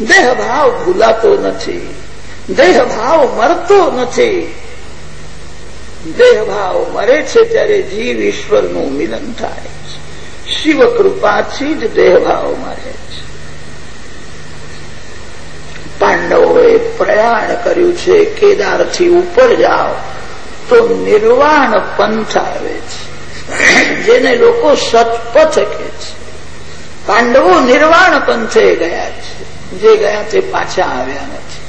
દેહ ભાવ ભૂલાતો નથી. દેહ મરતો નથી. દેહ મરે છે ત્યારે જીવ ઈશ્વરનું મિલન થાય છે. શિવ જ દેહ મરે છે. પાંડવોએ પ્રયાણ કર્યું છે, કેદારથી ઉપર જાઓ તો નિર્વાણ પંથ આવે છે. જેને લોકો સતપથ કે છે. પાંડવો નિર્વાણ પંથે ગયા છે. જે ગયા તે પાછા આવ્યા નથી.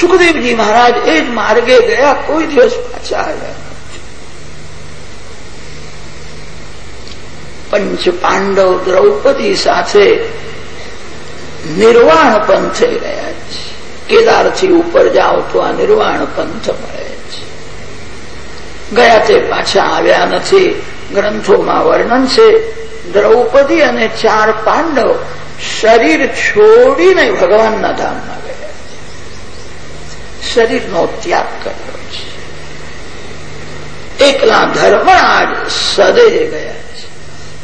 સુખદેવજી મહારાજ એ જ માર્ગે ગયા, કોઈ દિવસ પાછા આવ્યા પંચ પાંડવ દ્રૌપદી સાથે નિર્વાણ પંથે ગયા છે. કેદારથી ઉપર જાઓ તો આ નિર્વાણ પંથ મળે છે. ગયા તે પાછા આવ્યા નથી. ગ્રંથોમાં વર્ણન છે, દ્રૌપદી અને ચાર પાંડવ શરીર છોડીને ભગવાનના ધામમાં ગયા શરીરનો ત્યાગ કર્યો છે. એકલા ધર્મરાજ સદે ગયા છે.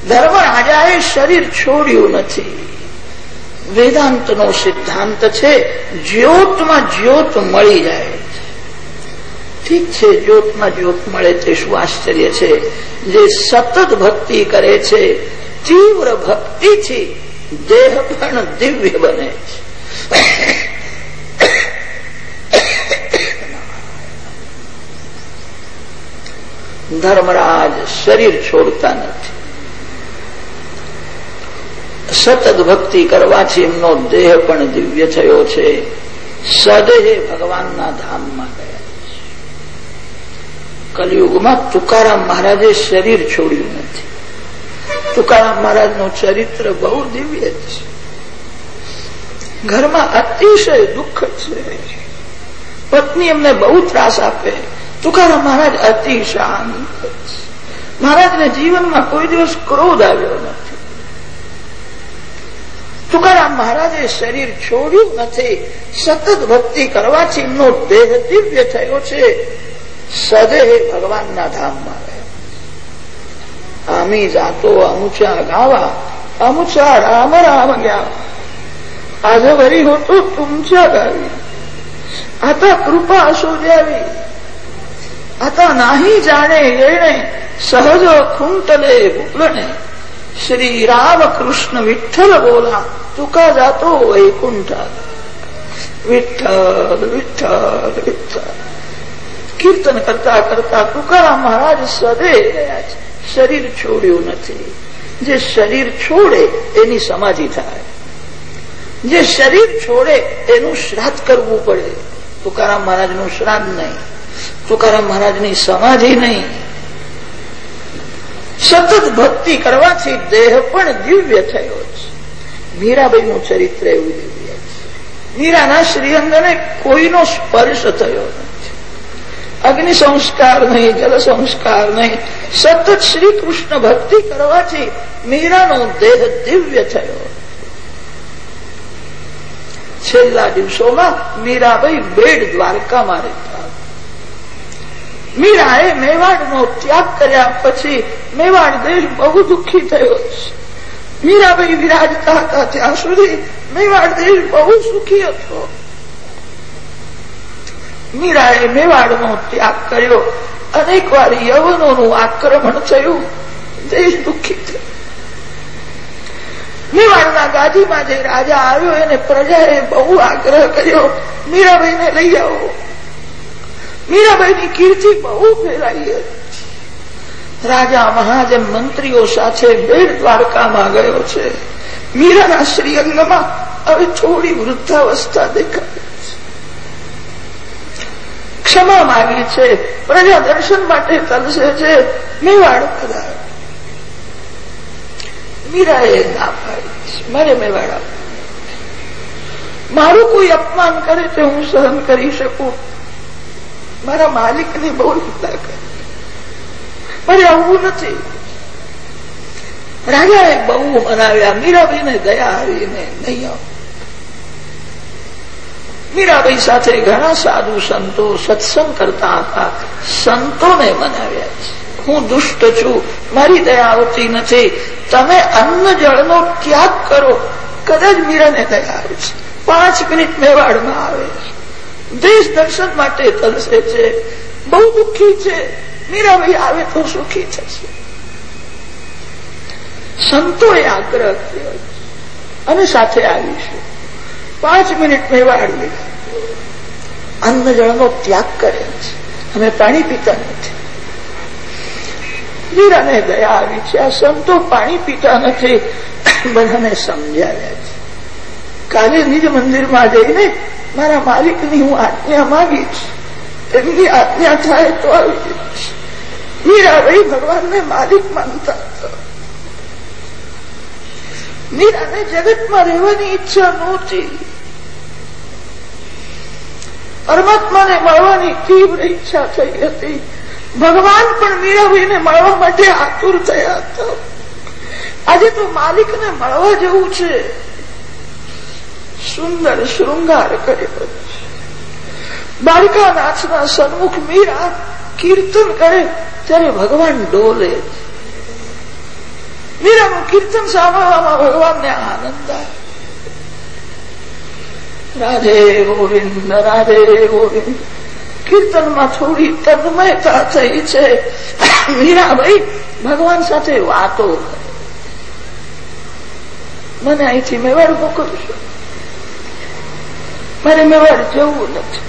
ધર્મરાજાએ શરીર છોડ્યું નથી. વેદાંતનો સિદ્ધાંત છે, જ્યોતમાં જ્યોત મળી જાય ઠીક છે, જ્યોતમાં જ્યોત મળે તે શું આશ્ચર્ય છે? જે સતત ભક્તિ કરે છે, તીવ્ર ભક્તિથી દેહ પણ દિવ્ય બને છે. ધર્મરાજ શરીર છોડતા નથી. સતત ભક્તિ કરવાથી એમનો દેહ પણ દિવ્ય થયો છે. સદેહ ભગવાનના ધામમાં ગયા કલયુગમાં તુકારામ મહારાજે શરીર છોડ્યું નથી. તુકારામ મહારાજનું ચરિત્ર બહુ દિવ્ય છે. ઘરમાં અતિશય દુઃખ છે. પત્ની એમને બહુ ત્રાસ આપે. તુકારામ મહારાજ અતિ શાંત મહારાજને જીવનમાં કોઈ દિવસ ક્રોધ આવ્યો નથી. તુકારામ મહારાજે શરીર છોડ્યું નથી. સતત ભક્તિ કરવાથી એમનો દેહ દિવ્ય થયો છે. સદેહ ભગવાનના ધામમાં. आम्ही जातो अमुच्या गावा अमुचा राम राम घ्यावा आजवरी होतो तुमच्या गावी आता कृपा असू द्यावी आता नाही जाणे येणे सहज खुंटले हुकलणे श्री राम कृष्ण विठ्ठल बोला तुका जातो वैकुंठात विठ्ठल विठ्ठल विठ्ठल कीर्तन करता करता तुकाराम महाराज सदैव શરીર છોડ્યું નથી. જે શરીર છોડે એની સમાધિ થાય. જે શરીર છોડે એનું શ્રાદ્ધ કરવું પડે. તુકારામ મહારાજનું શ્રાદ્ધ નહીં. તુકારામ મહારાજની સમાધિ નહીં. સતત ભક્તિ કરવાથી દેહ પણ દિવ્ય થયો છે. મીરાબાઈનું ચરિત્ર એવું દિવ્ય છે. મીરાના શ્રીઅંગને કોઈનો સ્પર્શ થયો નથી. અગ્નિ સંસ્કાર નહીં, જલ સંસ્કાર નહીં. સતત શ્રી કૃષ્ણ ભક્તિ કરવાથી મીરાનો દેહ દિવ્ય થયો. છેલ્લા દિવસોમાં મીરાબાઈ બેડ દ્વારકામાં રહેતા. મીરાએ મેવાડનો ત્યાગ કર્યા પછી મેવાડ દેશ બહુ દુઃખી થયો. છે મીરાબાઈ વિરાજતા હતા ત્યાં સુધી મેવાડ દેશ બહુ સુખી હતો. મીરાએ મેવાડનો ત્યાગ કર્યો. અનેક વાર યવનોનું આક્રમણ થયું. દેશ દુઃખી થયો. મેવાડના ગાદીમાં જે રાજા આવ્યો, એને પ્રજાએ બહુ આગ્રહ કર્યો. મીરાબાઈને લઈ આવો. મીરાબાઈની કીર્તિ બહુ ફેલાઈ હતી. રાજા મહાજન મંત્રીઓ સાથે બેડ દ્વારકામાં ગયો છે. મીરાના શ્રીઅંગમાં હવે થોડી વૃદ્ધાવસ્થા દેખાય. ક્ષમા માગી છે, પ્રજા દર્શન માટે તલસે છે, મેવાડ પધાર. મીરાએ ના પાડી મારે મેવાડ મારું કોઈ અપમાન કરે તો હું સહન કરી શકું? મારા માલિકની બહુ નિંદા કરે. મારે આવવું નથી. રાજાએ બહુ મનાવ્યા મીરાબીને દયા આવીને નહીં આવ. મીરાબાઈ સાથે ઘણા સાધુ સંતો સત્સંગ કરતા હતા. સંતોને બનાવ્યા છે. હું દુષ્ટ છું. મારી દયા આવતી નથી. તમે અન્ન જળનો ત્યાગ કરો. કદાચ મીરાને દયા આવશે પાંચ મિનિટ મેવાડમાં આવે દેશ દર્શન માટે તલસે છે. બહુ દુઃખી છે. મીરાભાઈ આવે તો સુખી થશે. સંતોએ આગ્રહ કર્યો અને સાથે આવીશું. પાંચ મિનિટમાં એવા લીધા અન્ન જળનો ત્યાગ કરે છે. અમે પાણી પીતા નથી. વીરાને દયા આવી છે. આ સંતો પાણી પીતા નથી. બધાને સમજાવ્યા છે. કાલે નિજ મંદિરમાં જઈને મારા માલિકની હું આજ્ઞા માગીશ એમની આજ્ઞા થાય તો આવી મીરાભાઈ ભગવાનને માલિક માનતા હતા. મીરાને જગતમાં રહેવાની ઈચ્છા નહોતી પરમાત્માને મળવાની તીવ્ર ઈચ્છા થઈ હતી ભગવાન પણ મીરાબેને મળવા માટે આતુર થયા હતા આજે તો માલિકને મળવા જવું છે સુંદર શૃંગાર કર્યો બાળકાનાથના સન્મુખ મીરા કીર્તન કરે ત્યારે ભગવાન ડોલે મીરાનું કીર્તન સાંભળવામાં ભગવાનને આનંદ રાધે ગોવિંદ રાધે ગોવિંદ કીર્તનમાં થોડી તન્મયતા થઈ છે મીરાભાઈ ભગવાન સાથે વાતો મને અહીંથી મેવાડ મોકલશો મારે મેવાડ જવું નથી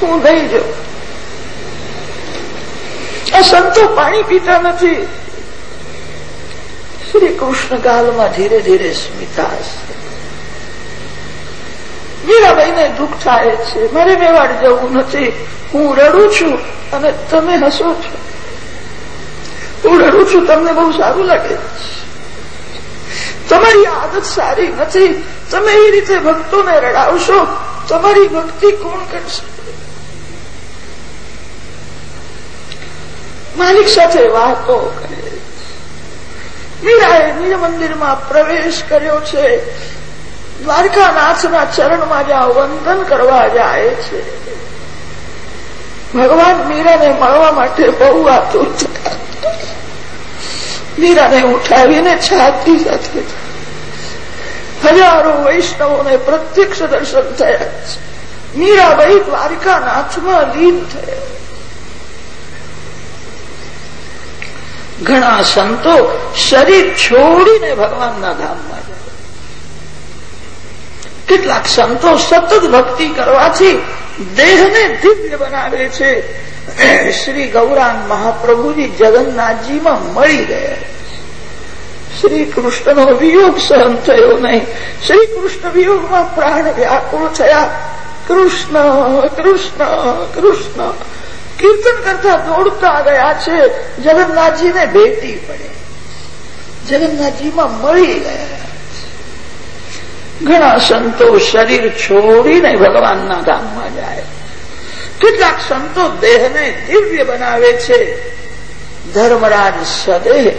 હું નહીં જઉં આ સંતો પાણી પીતા નથી શ્રી કૃષ્ણ કાલમાં ધીરે ધીરે સ્મિતા મીરાબાઈને દુઃખ થાય છે. મારે મેવાડ જવું નથી. હું રડું છું અને તમે હસો છો. હું રડું છું. તમને બહુ સારું લાગે તમારી આદત સારી નથી. તમે એ રીતે ભક્તોને રડાવશો. તમારી ભક્તિ કોણ કરશે? માલિક સાથે વાતો કરે. નિજ મંદિરમાં પ્રવેશ કર્યો છે. દ્વારકાનાથના ચરણમાં જ્યાં વંદન કરવા જાય છે. ભગવાન મીરાને મળવા માટે બહુ આતુર મીરાને ઉઠાવીને છાતી સાથે હજારો વૈષ્ણવોને પ્રત્યક્ષ દર્શન થયા છે. મીરાબાઈ દ્વારકાનાથમાં લીન થયા. ઘણા સંતો શરીર છોડીને ભગવાનના ધામમાં જાય. કેટલાક સંતો સતત ભક્તિ કરવાથી દેહને દિવ્ય બનાવે છે. શ્રી ગૌરાંગ મહાપ્રભુજી જગન્નાથજીમાં મળી ગયા. શ્રી કૃષ્ણનો વિયોગ સહન થયો નહીં. શ્રી કૃષ્ણ વિયોગમાં પ્રાણ વ્યાકુળ થયા. કૃષ્ણ કૃષ્ણ કૃષ્ણ. કીર્તન કરતા દોડતા ગયા છે. જગન્નાથજીને ભેટી પડે. જગન્નાથજીમાં મળી ગયા ઘણા સંતો શરીર છોડીને ભગવાનના ધામમાં જાય. કેટલાક સંતો દેહને દિવ્ય બનાવે છે. ધર્મરાજ સદેહ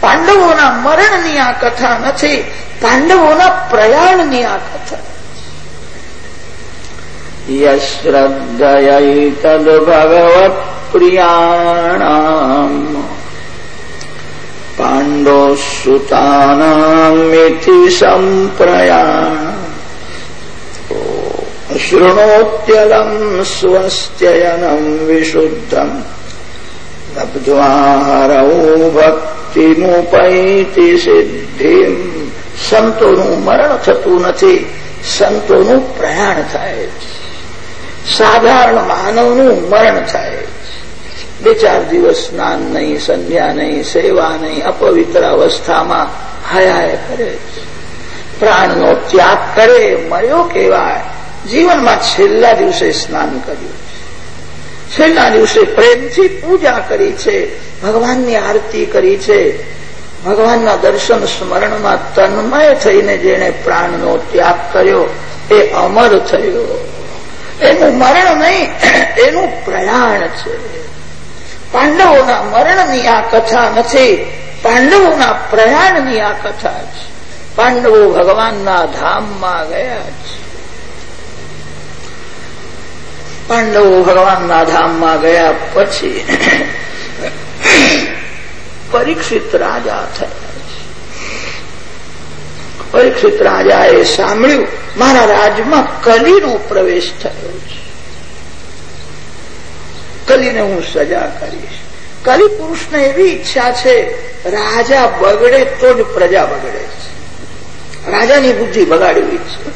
પાંડવોના મરણની આ કથા નથી. પાંડવોના પ્રયાણની આ કથા. યશ્રદ્ધયૈતદ્ભગવત પ્રિયાણામ पाण्डोसुतानामिति सम्प्रयाण शृणोत्यलम् स्वस्त्ययनम् विशुद्धम् લબ્ધ્વાહરૌ ભક્તિમુપૈતિ સિદ્ધિમ સંતોનું મરણ થતું નથી સંતોનું પ્રયાણ થાય છે સાધારણ માનવનું મરણ થાય. બે ચાર દિવસ સ્નાન નહીં, સંધ્યા નહીં, સેવા નહીં, અપવિત્ર અવસ્થામાં હયાય કરે પ્રાણનો ત્યાગ કરે, મર્યો કહેવાય. જીવનમાં છેલ્લા દિવસે સ્નાન કર્યું છેલ્લા દિવસે પ્રેમથી પૂજા કરી છે, ભગવાનની આરતી કરી છે. ભગવાનના દર્શન સ્મરણમાં તન્મય થઈને જેને પ્રાણનો ત્યાગ કર્યો, એ અમર થયો. એનું મરણ નહીં, એનું પ્રયાણ છે. પાંડવોના મરણની આ કથા નથી, પાંડવોના પ્રયાણની આ કથા છે. પાંડવો ભગવાનના ધામમાં ગયા છે. પાંડવો ભગવાનના ધામમાં ગયા પછી પરીક્ષિત રાજા થયા. પરીક્ષિત રાજાએ સાંભળ્યું મારા રાજમાં કલીનો પ્રવેશ થયો છે. કલીને હું સજા કરીશ. કલી પુરુષને એવી ઈચ્છા છે, રાજા બગડે તો જ પ્રજા બગડે છે. રાજાની બુદ્ધિ બગાડવી છે.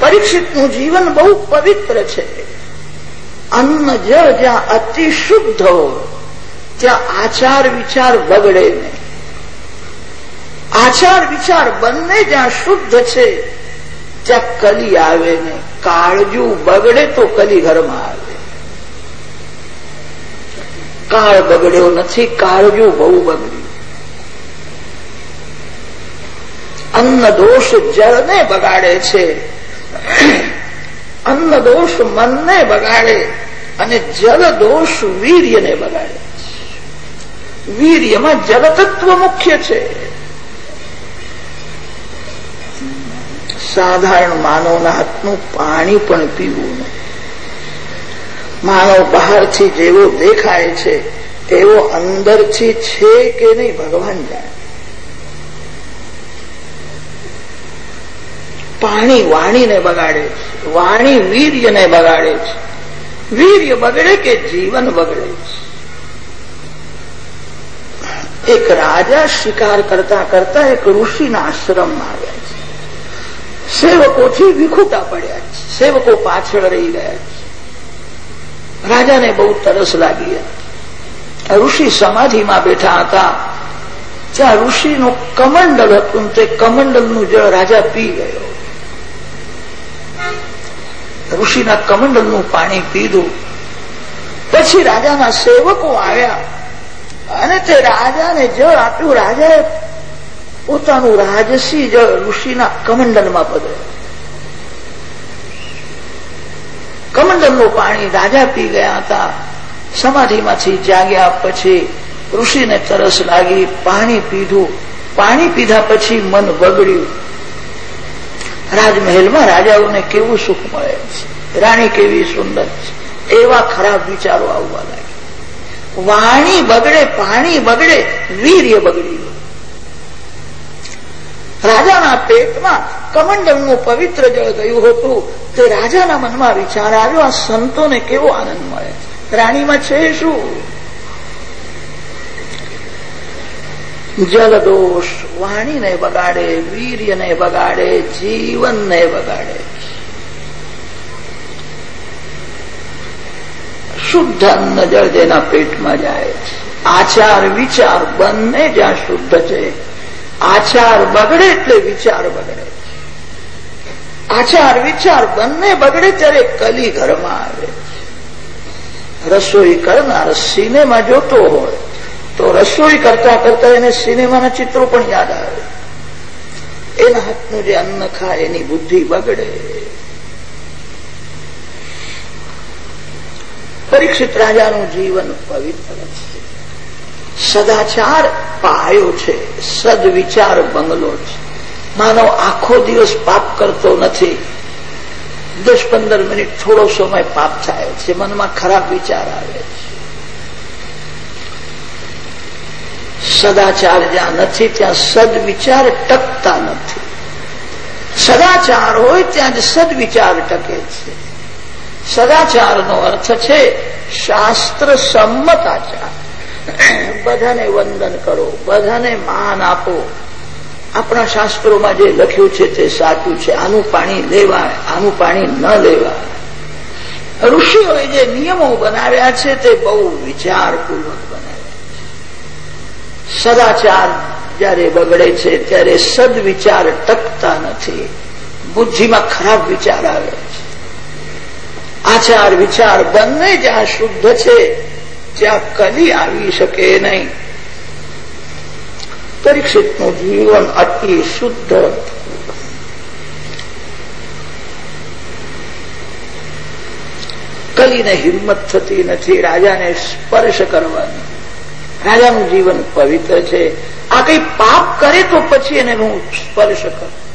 પરીક્ષિતનું જીવન બહુ પવિત્ર છે. અન્ન જળ જ્યાં અતિ શુદ્ધ હોય, ત્યાં આચાર વિચાર બગડે નહીં. આચાર વિચાર બંને જ્યાં શુદ્ધ છે, ત્યાં કલી આવે ને, કાળજું બગડે તો કલી ઘરમાં આવે. કાળ બગડ્યો નથી, કાળજું બહુ બગડ્યું. અન્ન દોષ જળને બગાડે છે. અન્ન દોષ મનને બગાડે અને જળ દોષ વીર્યને બગાડે વીર્યમાં જલતત્વ મુખ્ય છે. સાધારણ માનવના હાથનું પાણી પણ પીવું નહીં. માનવ બહારથી જેવો દેખાય છે એવો અંદરથી છે કે નહીં, ભગવાન જાણે. પાણી વાણીને બગાડે છે, વાણી વીર્યને બગાડે છે. વીર્ય બગડે કે જીવન બગડે છે? એક રાજા શિકાર કરતા કરતા એક ઋષિના આશ્રમમાં આવ્યા. સેવકોથી વિખૂટા પડ્યા છે. સેવકો પાછળ રહી ગયા છે. રાજાને બહુ તરસ લાગી ઋષિ સમાધિમાં બેઠા હતા. ત્યાં ઋષિનું કમંડલ હતું તે કમંડલનું જળ રાજા પી ગયો. ઋષિના કમંડલનું પાણી પીધું. પછી રાજાના સેવકો આવ્યા. અને તે રાજાને જળ આપ્યું. રાજાએ પોતાનું રાજસી જળ ઋષિના કમંડલમાં પધર્યું કમંડલનું પાણી રાજા પી ગયા હતા. સમાધિમાંથી જાગ્યા પછી ઋષિને તરસ લાગી, પાણી પીધું. પાણી પીધા પછી મન બગડ્યું. રાજમહેલમાં રાજાઓને કેવું સુખ મળે છે? રાણી કેવી સુંદર છે? એવા ખરાબ વિચારો આવવા લાગ્યા. વાણી બગડે, પાણી બગડે, વીર્ય બગડી રાજાના પેટમાં કમંડલનું પવિત્ર જળ ગયું હતું. તે રાજાના મનમાં વિચાર આવ્યો, આ સંતોને કેવો આનંદ મળે રાણીમાં છે શું? જલદોષ વાણીને બગાડે, વીર્યને બગાડે, જીવનને બગાડે. શુદ્ધ અન્ન જળ જેના પેટમાં જાય આચાર વિચાર બંને જ્યાં શુદ્ધ છે આચાર બગડે એટલે વિચાર બગડે આચાર, વિચાર બંને બગડે ત્યારે કલી ઘરમાં આવે રસોઈ કરનાર સિનેમા જોતો હોય તો રસોઈ કરતા કરતા એને સિનેમાના ચિત્રો પણ યાદ આવે. એના હાથનું જે અન્ન ખાય એની બુદ્ધિ બગડે. પરીક્ષિત રાજાનું જીવન પવિત્ર છે. સદાચાર પાયો છે, સદવિચાર બંગલો છે. માનવ આખો દિવસ પાપ કરતો નથી. દસ પંદર મિનિટ થોડો સમય પાપ થાય છે, મનમાં ખરાબ વિચાર આવે છે. સદાચાર જ્યાં નથી, ત્યાં સદવિચાર ટકતા નથી. સદાચાર હોય ત્યાં જ સદવિચાર ટકે છે. સદાચારનો અર્થ છે શાસ્ત્ર સંમત આચાર બધાને વંદન કરો, બધાને માન આપો. આપણા શાસ્ત્રોમાં જે લખ્યું છે તે સાચું છે. આનું પાણી લેવાય, આનું પાણી ન લેવાય. ઋષિઓએ જે નિયમો બનાવ્યા છે તે બહુ વિચારપૂર્વક બનાવ્યા સદાચાર જ્યારે બગડે છે, ત્યારે સદવિચાર ટકતા નથી. બુદ્ધિમાં ખરાબ વિચાર આવે છે. આચાર વિચાર બંને જ્યાં શુદ્ધ છે. ત્યાં કદી આવી શકે નહીં. પરીક્ષિતનું જીવન અતિ શુદ્ધ કલીને હિંમત થતી નથી, રાજાને સ્પર્શ કરવાની. રાજાનું જીવન પવિત્ર છે. આ કઈ પાપ કરે તો પછી એને હું સ્પર્શ કરું.